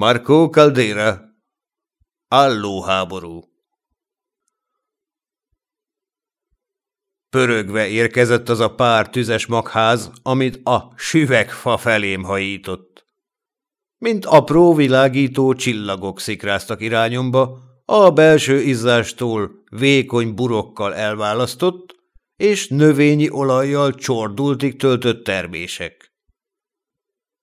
Marco Caldera. Álló háború. Pörögve érkezett az a pár tüzes magház, amit a süvegfa felém hajított. Mint apró világító csillagok szikráztak irányomba, a belső izzástól vékony burokkal elválasztott, és növényi olajjal csordultig töltött termések.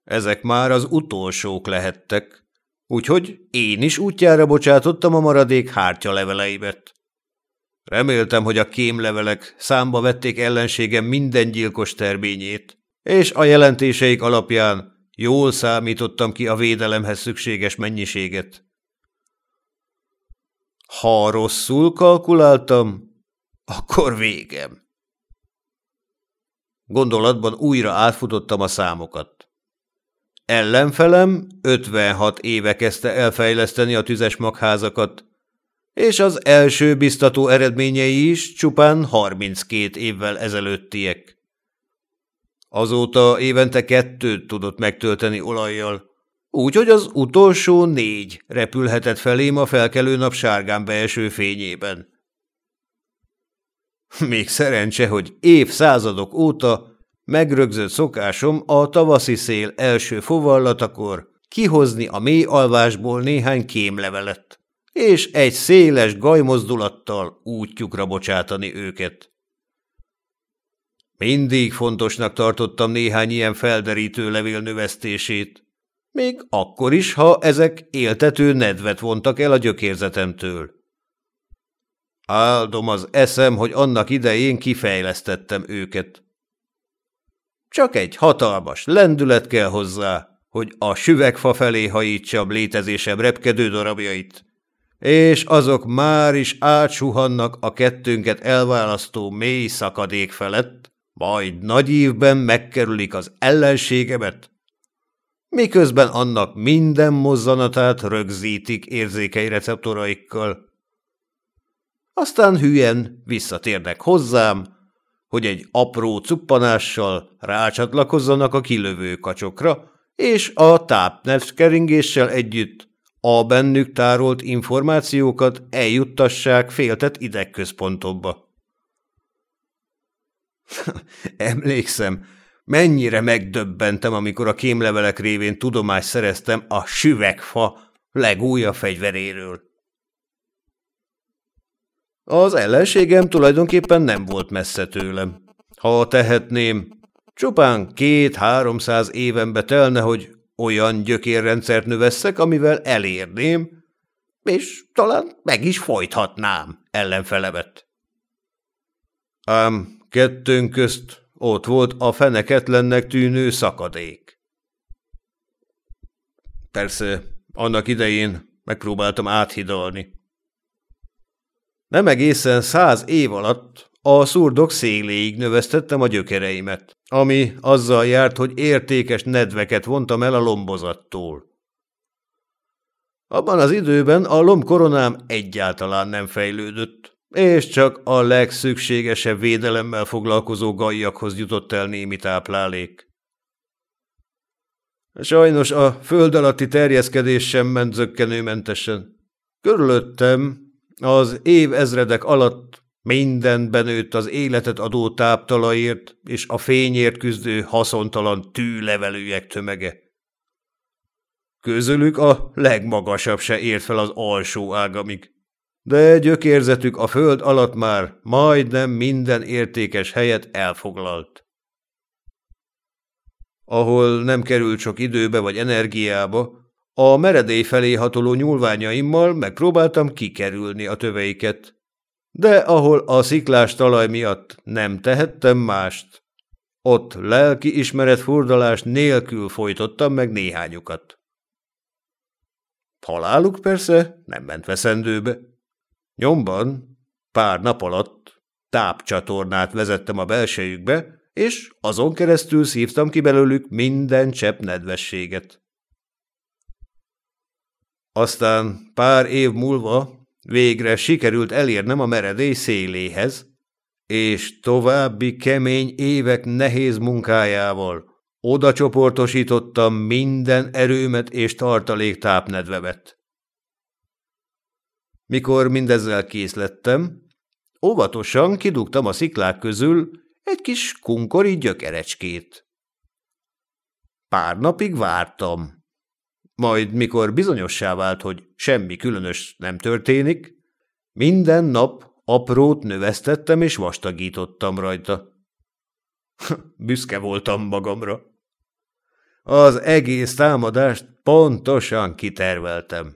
Ezek már az utolsók lehettek, úgyhogy én is útjára bocsátottam a maradék hártya leveleimet. Reméltem, hogy a kémlevelek számba vették ellenségem minden gyilkos terményét, és a jelentéseik alapján jól számítottam ki a védelemhez szükséges mennyiséget. Ha rosszul kalkuláltam, akkor végem. Gondolatban újra átfutottam a számokat. Ellenfelem 56 éve kezdte elfejleszteni a tüzes magházakat, és az első biztató eredményei is csupán 32 évvel ezelőttiek. Azóta évente kettőt tudott megtölteni olajjal, úgyhogy az utolsó négy repülhetett felém a felkelő nap sárgán beeső fényében. Még szerencse, hogy évszázadok óta megrögzött szokásom a tavaszi szél első fovallatakor kihozni a mély alvásból néhány kémlevelet, és egy széles gajmozdulattal útjukra bocsátani őket. Mindig fontosnak tartottam néhány ilyen felderítő levél növesztését, még akkor is, ha ezek éltető nedvet vontak el a gyökérzetemtől. Áldom az eszem, hogy annak idején kifejlesztettem őket. Csak egy hatalmas lendület kell hozzá, hogy a süvegfa felé hajítsam létezésem repkedő darabjait, és azok már is átsuhannak a kettőnket elválasztó mély szakadék felett, majd nagy ívben megkerülik az ellenségemet, miközben annak minden mozzanatát rögzítik érzékei receptoraikkal. Aztán hülyen visszatérnek hozzám, hogy egy apró cuppanással rácsatlakozzanak a kilövő kacsokra, és a tápnevkeringéssel együtt a bennük tárolt információkat eljuttassák féltett idegközpontokba. Emlékszem, mennyire megdöbbentem, amikor a kémlevelek révén tudomást szereztem a süvegfa legújabb fegyveréről. Az ellenségem tulajdonképpen nem volt messze tőlem. Ha tehetném, csupán két-háromszáz évenbe telne, hogy olyan gyökérrendszert növesszek, amivel elérném, és talán meg is folythatnám ellenfelemet. Ám kettőnk közt ott volt a feneketlennek tűnő szakadék. Persze, annak idején megpróbáltam áthidalni. Nem egészen száz év alatt a szurdok széléig növesztettem a gyökereimet, ami azzal járt, hogy értékes nedveket vontam el a lombozattól. Abban az időben a lombkoronám egyáltalán nem fejlődött, és csak a legszükségesebb védelemmel foglalkozó gajjakhoz jutott el némi táplálék. Sajnos a föld alatti terjeszkedés sem ment zöggenőmentesen. Körülöttem az év ezredek alatt minden benőtt az életet adó táptalajért és a fényért küzdő haszontalan tűlevelőjek tömege. Közülük a legmagasabb se ért fel az alsó ágamig, de gyökérzetük a föld alatt már majdnem minden értékes helyet elfoglalt. Ahol nem került sok időbe vagy energiába, a meredély felé hatoló nyúlványaimmal megpróbáltam kikerülni a töveiket, de ahol a sziklás talaj miatt nem tehettem mást, ott lelki ismeret furdalás nélkül folytottam meg néhányukat. Haláluk persze nem ment veszendőbe. Nyomban, pár nap alatt tápcsatornát vezettem a belsejükbe, és azon keresztül szívtam ki belőlük minden csepp nedvességet. Aztán pár év múlva végre sikerült elérnem a meredély széléhez, és további kemény évek nehéz munkájával Oda csoportosítottam minden erőmet és tartalék tápnedvemet. Mikor mindezzel kész lettem, óvatosan kidugtam a sziklák közül egy kis kunkori gyökerecskét. Pár napig vártam. Majd, mikor bizonyossá vált, hogy semmi különös nem történik, minden nap aprót növesztettem és vastagítottam rajta. Büszke voltam magamra. Az egész támadást pontosan kiterveltem.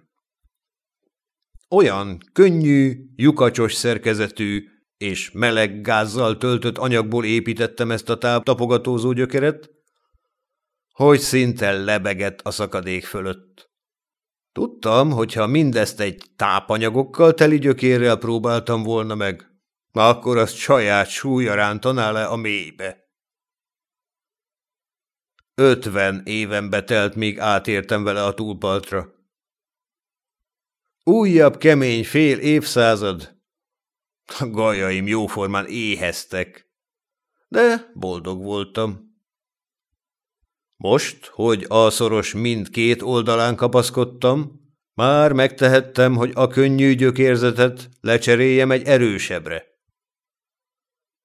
Olyan könnyű, lyukacsos szerkezetű és meleg gázzal töltött anyagból építettem ezt a táptapogatózó gyökeret, hogy szinte lebegett a szakadék fölött. Tudtam, hogy ha mindezt egy tápanyagokkal teli gyökérrel próbáltam volna meg, akkor azt saját súlya rántaná le a mélybe. Ötven éven betelt, míg átértem vele a túlpartra. Újabb kemény fél évszázad. A gajaim jóformán éheztek, de boldog voltam. Most, hogy a szoros mindkét oldalán kapaszkodtam, már megtehettem, hogy a könnyű gyökérzetet lecseréljem egy erősebbre.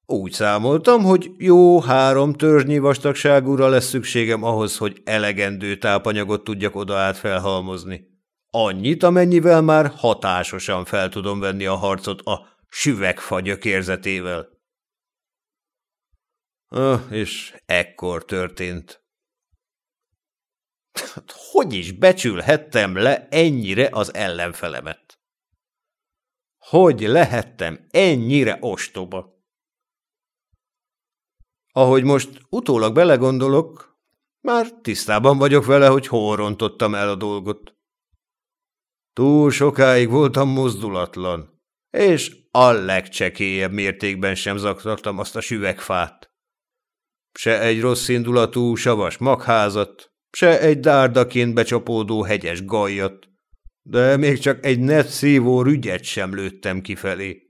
Úgy számoltam, hogy jó három törzsnyi vastagságúra lesz szükségem ahhoz, hogy elegendő tápanyagot tudjak oda át felhalmozni. Annyit, amennyivel már hatásosan fel tudom venni a harcot a süvegfa gyökérzetével. Ah, és ekkor történt. Hogy is becsülhettem le ennyire az ellenfelemet? Hogy lehettem ennyire ostoba? Ahogy most utólag belegondolok, már tisztában vagyok vele, hogy hol rontottam el a dolgot. Túl sokáig voltam mozdulatlan, és a legcsekélyebb mértékben sem zaktattam azt a süvegfát. Se egy rossz indulatú savas magházat, se egy dárdaként becsapódó hegyes gajat, de még csak egy net szívó rügyet sem lőttem kifelé.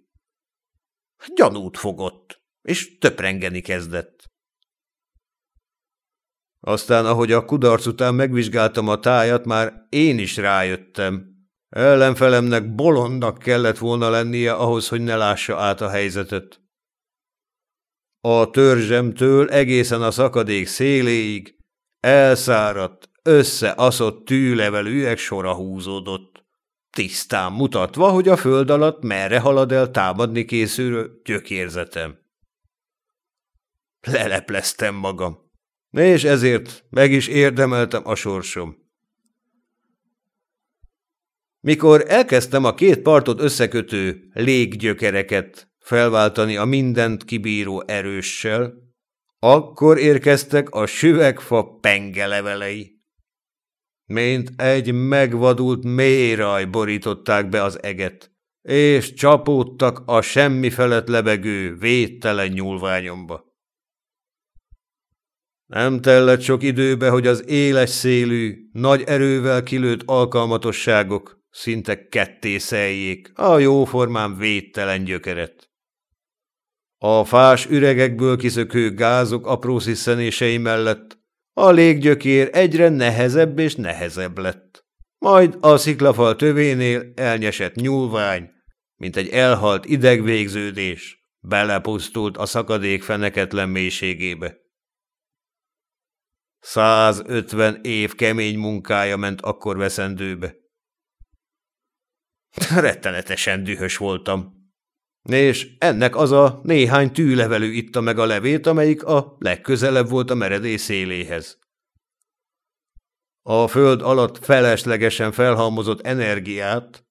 Gyanút fogott, és töprengeni kezdett. Aztán, ahogy a kudarc után megvizsgáltam a tájat, már én is rájöttem. Ellenfelemnek bolondnak kellett volna lennie ahhoz, hogy ne lássa át a helyzetet. A törzsemtől egészen a szakadék széléig elszáradt, összeaszott tűlevelűek sora húzódott, tisztán mutatva, hogy a föld alatt merre halad el támadni készülő gyökérzetem. Lelepleztem magam, és ezért meg is érdemeltem a sorsom. Mikor elkezdtem a két partot összekötő léggyökereket felváltani a mindent kibíró erőssel, akkor érkeztek a süvegfa pengelevelei. Mint egy megvadult mélyraj borították be az eget, és csapódtak a semmi felett lebegő, védtelen nyúlványomba. Nem tellett sok időbe, hogy az éles szélű, nagy erővel kilőtt alkalmatosságok szinte ketté szeljék a jóformán védtelen gyökeret. A fás üregekből kiszökő gázok apró sziszenései mellett a léggyökér egyre nehezebb és nehezebb lett. Majd a sziklafal tövénél elnyesett nyúlvány, mint egy elhalt idegvégződés, belepusztult a szakadék feneketlen mélységébe. 150 év kemény munkája ment akkor veszendőbe. Rettenetesen dühös voltam és ennek az a néhány tűlevelű itta meg a levét, amelyik a legközelebb volt a meredély széléhez. A föld alatt feleslegesen felhalmozott energiát,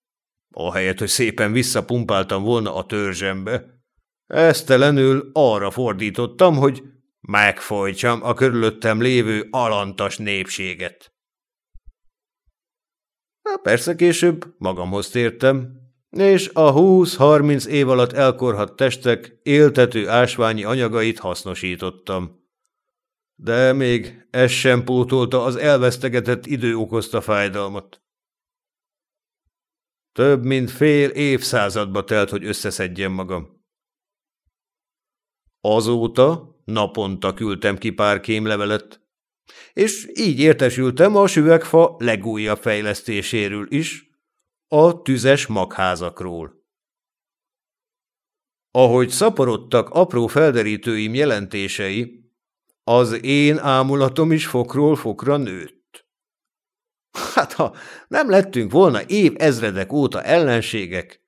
ahelyett, hogy szépen visszapumpáltam volna a törzsembe, esztelenül arra fordítottam, hogy megfojtsam a körülöttem lévő alantas népséget. Na, persze később magamhoz tértem, és a 20-30 év alatt elkorhat testek éltető ásványi anyagait hasznosítottam. De még ez sem pótolta az elvesztegetett idő okozta fájdalmat. Több mint fél évszázadba telt, hogy összeszedjem magam. Azóta naponta küldtem ki pár kémlevelet, És így értesültem a süvegfa legújabb fejlesztéséről is, a tüzes magházakról. Ahogy szaporodtak apró felderítőim jelentései, az én ámulatom is fokról fokra nőtt. Hát ha nem lettünk volna év ezredek óta ellenségek,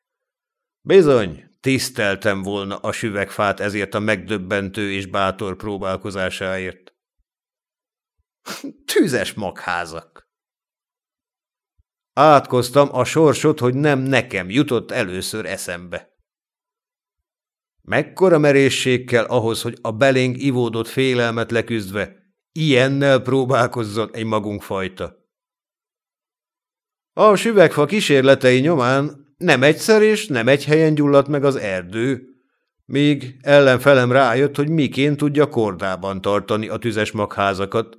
bizony, tiszteltem volna a süvegfát ezért a megdöbbentő és bátor próbálkozásáért. Tüzes magházak! Átkoztam a sorsot, hogy nem nekem jutott először eszembe. Mekkora merészség kell ahhoz, hogy a belénk ivódott félelmet leküzdve ilyennel próbálkozzon egy magunk fajta. A süvegfa kísérletei nyomán nem egyszer és nem egy helyen gyulladt meg az erdő, míg ellenfelem rájött, hogy miként tudja kordában tartani a tüzes magházakat,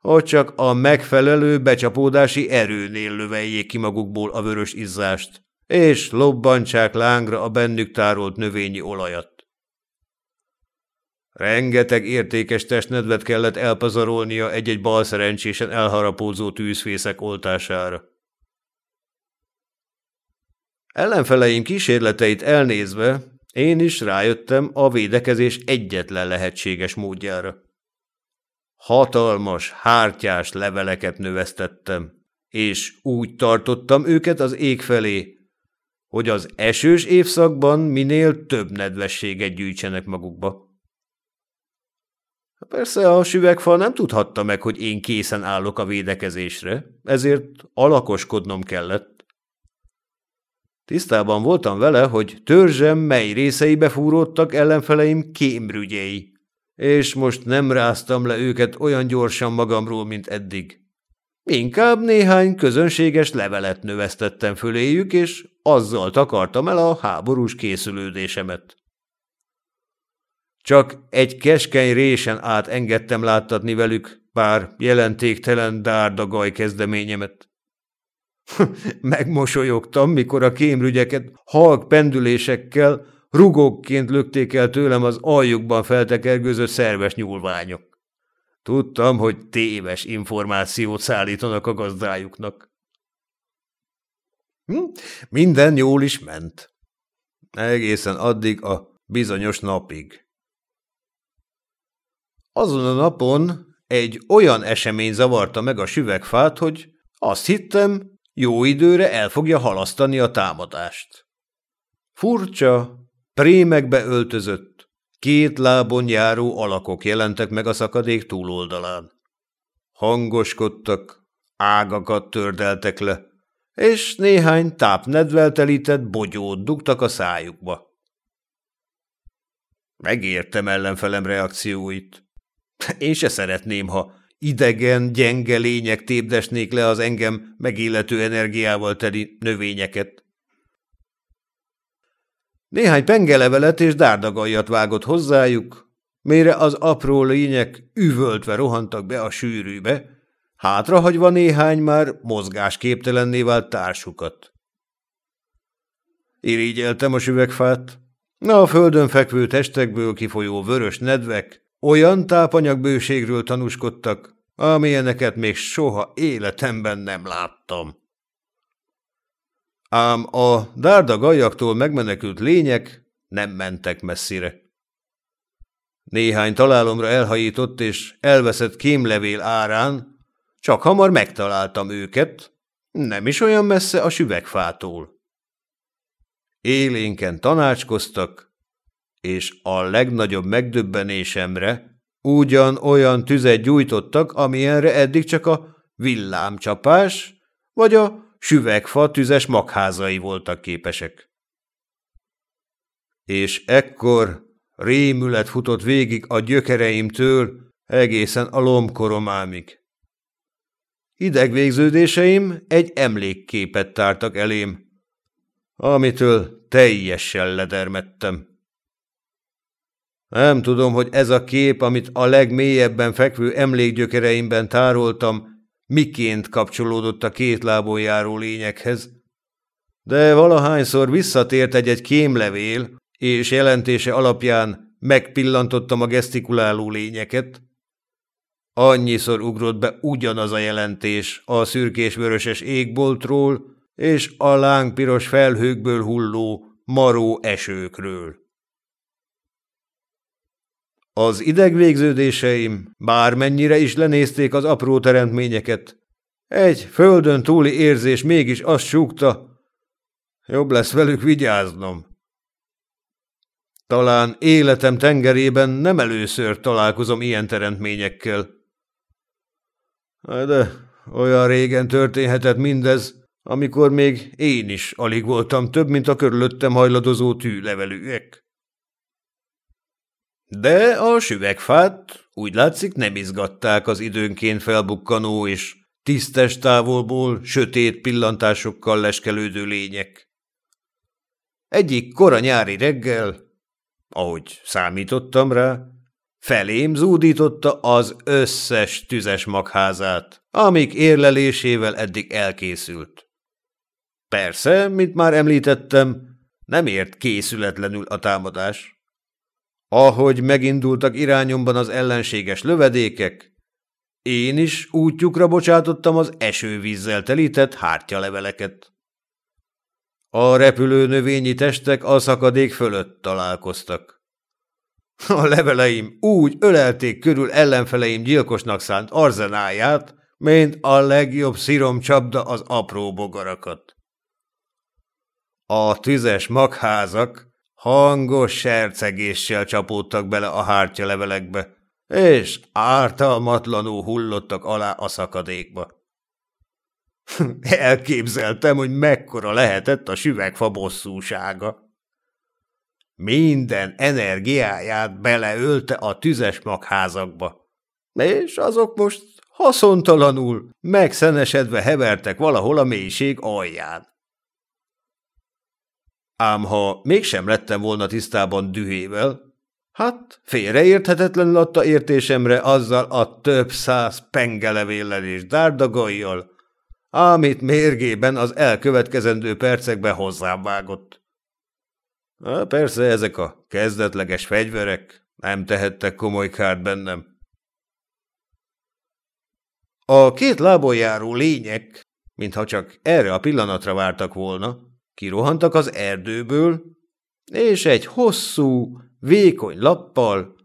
hogy csak a megfelelő becsapódási erőnél löveljék ki magukból a vörös izzást és lobbantsák lángra a bennük tárolt növényi olajat. Rengeteg értékes testnedvet kellett elpazarolnia egy-egy balszerencsésen elharapózó tűzfészek oltására. Ellenfeleim kísérleteit elnézve, én is rájöttem a védekezés egyetlen lehetséges módjára. Hatalmas, hártyás leveleket növesztettem, és úgy tartottam őket az ég felé, hogy az esős évszakban minél több nedvességet gyűjtsenek magukba. Persze a süvegfal nem tudhatta meg, hogy én készen állok a védekezésre, ezért alakoskodnom kellett. Tisztában voltam vele, hogy törzsem mely részeibe fúródtak ellenfeleim kémrügyei, és most nem ráztam le őket olyan gyorsan magamról, mint eddig. Inkább néhány közönséges levelet növesztettem föléjük, és azzal takartam el a háborús készülődésemet. Csak egy keskeny résen át engedtem láttatni velük pár jelentéktelen dárdagaj kezdeményemet. Megmosolyogtam, mikor a kémrügyeket halk pendülésekkel, rugókként lökték el tőlem az aljukban feltekergőzött szerves nyúlványok. Tudtam, hogy téves információt szállítanak a gazdájuknak. Hm? Minden jól is ment. Egészen addig a bizonyos napig. Azon a napon egy olyan esemény zavarta meg a süvegfát, hogy azt hittem, jó időre el fogja halasztani a támadást. Furcsa, prémekbe öltözött, Két lábon járó alakok jelentek meg a szakadék túloldalán. Hangoskodtak, ágakat tördeltek le, és néhány tápnedvel telített bogyót dugtak a szájukba. Megértem ellenfelem reakcióit. Én se szeretném, ha idegen, gyenge lények tépdesnék le az engem megillető energiával teli növényeket. Néhány pengelevelet és dárdagajat vágott hozzájuk, mire az apró lények üvöltve rohantak be a sűrűbe, hátrahagyva néhány már mozgásképtelenné vált társukat. Irigyeltem a süvegfát, a földön fekvő testekből kifolyó vörös nedvek olyan tápanyagbőségről tanúskodtak, amilyeneket még soha életemben nem láttam. Ám a dárda gajaktól megmenekült lények nem mentek messzire. Néhány találomra elhajított és elveszett kémlevél árán, csak hamar megtaláltam őket, nem is olyan messze a süvegfától. Élénken tanácskoztak, és a legnagyobb megdöbbenésemre ugyan olyan tüzet gyújtottak, amilyenre eddig csak a villámcsapás vagy a süvegfa tüzes magházai voltak képesek. És ekkor rémület futott végig a gyökereimtől egészen a lombkoromámig. Idegvégződéseim egy emlékképet tártak elém, amitől teljesen ledermettem. Nem tudom, hogy ez a kép, amit a legmélyebben fekvő emlékgyökereimben tároltam, miként kapcsolódott a két lábon járó lényekhez. De valahányszor visszatért egy-egy kémlevél, és jelentése alapján megpillantottam a gesztikuláló lényeket. Annyiszor ugrott be ugyanaz a jelentés a szürkés-vöröses égboltról és a lángpiros felhőkből hulló maró esőkről. Az idegvégződéseim bármennyire is lenézték az apró teremtményeket, egy földön túli érzés mégis azt súgta, jobb lesz velük vigyáznom. Talán életem tengerében nem először találkozom ilyen teremtményekkel. De olyan régen történhetett mindez, amikor még én is alig voltam több, mint a körülöttem hajladozó tűlevelőek. De a süvegfát úgy látszik nem izgatták az időnként felbukkanó és tisztes távolból sötét pillantásokkal leskelődő lények. Egyik kora nyári reggel, ahogy számítottam rá, felém zúdította az összes tüzes magházát, amik érlelésével eddig elkészült. Persze, mint már említettem, nem ért készületlenül a támadás. Ahogy megindultak irányomban az ellenséges lövedékek, én is útjukra bocsátottam az esővízzel telített hártyaleveleket. A repülő növényi testek a szakadék fölött találkoztak. A leveleim úgy ölelték körül ellenfeleim gyilkosnak szánt arzenáját, mint a legjobb sziromcsapda az apró bogarakat. A tüzes magházak hangos sercegéssel csapódtak bele a hártya levelekbe, és ártalmatlanul hullottak alá a szakadékba. Elképzeltem, hogy mekkora lehetett a süvegfa bosszúsága. Minden energiáját beleölte a tüzes magházakba, és azok most haszontalanul, megszenesedve hevertek valahol a mélység alján. Ám ha mégsem lettem volna tisztában dühével, hát félreérthetetlenül adta értésemre azzal a több száz pengelevéllel és dárdagajjal, amit mérgében az elkövetkezendő percekben hozzám vágott. Há, persze ezek a kezdetleges fegyverek nem tehettek komoly kárt bennem. A két lábon járó lények, mintha csak erre a pillanatra vártak volna, Kirohantak az erdőből, és egy hosszú, vékony lappal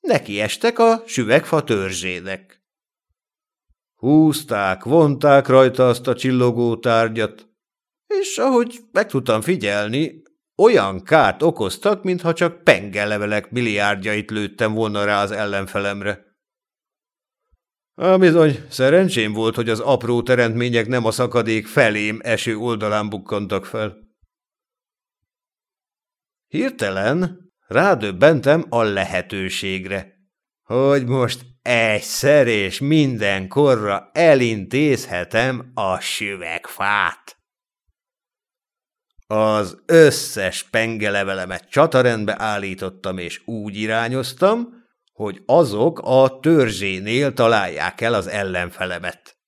nekiestek a süvegfa törzsének. Húzták, vonták rajta azt a csillogó tárgyat, és ahogy meg tudtam figyelni, olyan kárt okoztak, mintha csak pengelevelek milliárdjait lőttem volna rá az ellenfelemre. Á, bizony, szerencsém volt, hogy az apró teremtmények nem a szakadék felém eső oldalán bukkantak fel. Hirtelen rádöbbentem a lehetőségre, hogy most egyszer és mindenkorra elintézhetem a süvegfát. Az összes pengelevelemet csatarendbe állítottam, és úgy irányoztam, hogy azok a törzsénél találják el az ellenfelemet.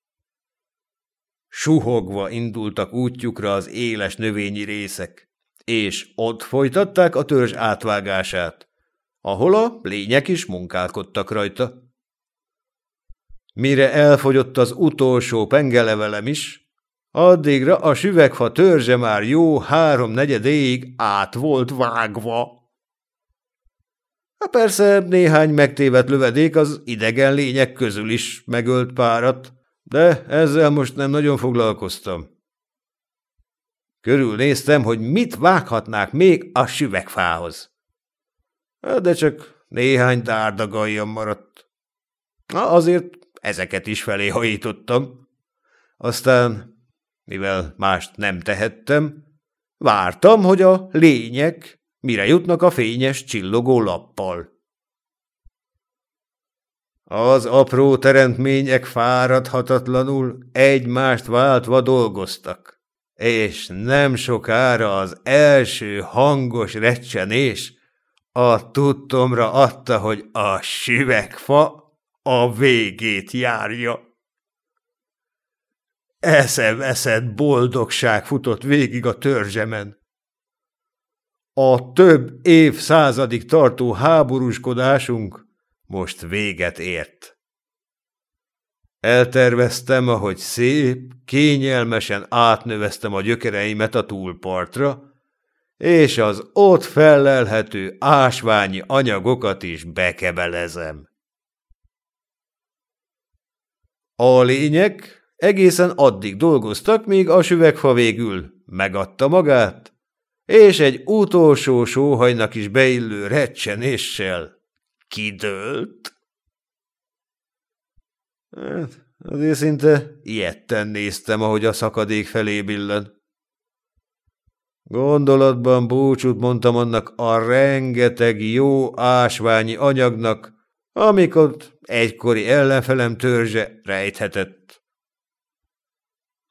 Suhogva indultak útjukra az éles növényi részek, és ott folytatták a törzs átvágását, ahol a lények is munkálkodtak rajta. Mire elfogyott az utolsó pengelevelem is, addigra a süvegfa törzse már jó háromnegyedéig át volt vágva. Persze néhány megtévedt lövedék az idegen lények közül is megölt párat, de ezzel most nem nagyon foglalkoztam. Körülnéztem, hogy mit vághatnák még a süvegfához. De csak néhány dárdagaljam maradt. Na, azért ezeket is felé hajítottam. Aztán, mivel mást nem tehettem, vártam, hogy a lények mire jutnak a fényes, csillogó lappal. Az apró teremtmények fáradhatatlanul egymást váltva dolgoztak, és nem sokára az első hangos recsenés a tudtomra adta, hogy a süvegfa a végét járja. Eszem-eszed boldogság futott végig a törzsemen. A több évszázadig tartó háborúskodásunk most véget ért. Elterveztem, ahogy szép, kényelmesen átnöveztem a gyökereimet a túlpartra, és az ott fellelhető ásványi anyagokat is bekebelezem. A lények egészen addig dolgoztak, míg a süvegfa végül megadta magát, és egy utolsó sóhajnak is beillő recsenéssel kidőlt. Hát, azért szinte ilyetten néztem, ahogy a szakadék felé billen. Gondolatban búcsút mondtam annak a rengeteg jó ásványi anyagnak, amiket egykori ellenfelem törzse rejthetett.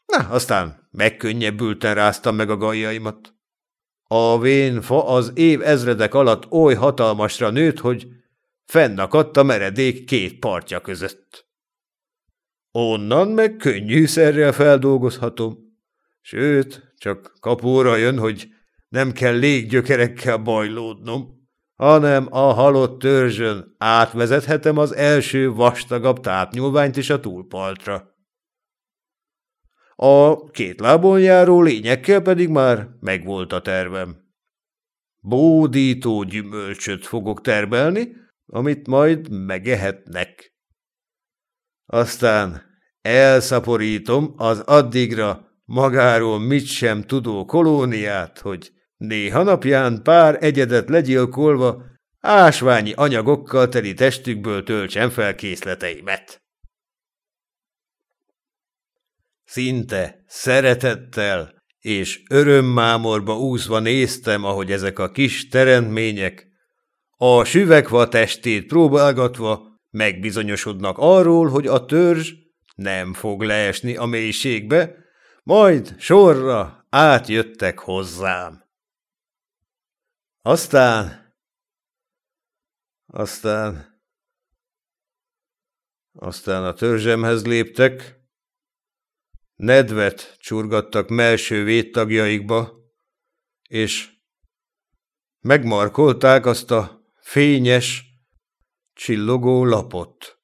Na, aztán megkönnyebbülten ráztam meg a gajjaimat. A vén fa az év ezredek alatt oly hatalmasra nőtt, hogy fennakadt a meredék két partja között. Onnan meg könnyűszerrel feldolgozhatom. Sőt, csak kapóra jön, hogy nem kell léggyökerekkel bajlódnom, hanem a halott törzsön átvezethetem az első vastagabb tápnyúlványt is a túlpaltra. A két lábon járó lényekkel pedig már megvolt a tervem. Bódító gyümölcsöt fogok termelni, amit majd megehetnek. Aztán elszaporítom az addigra magáról mit sem tudó kolóniát, hogy néha napján pár egyedet legyilkolva ásványi anyagokkal teli testükből töltsem fel készleteimet. Szinte szeretettel és örömmámorba úszva néztem, ahogy ezek a kis teremtmények a süvegva testét próbálgatva megbizonyosodnak arról, hogy a törzs nem fog leesni a mélységbe, majd sorra átjöttek hozzám. Aztán, aztán, aztán a törzsemhez léptek, nedvet csurgattak melső védtagjaikba, és megmarkolták azt a fényes, csillogó lapot.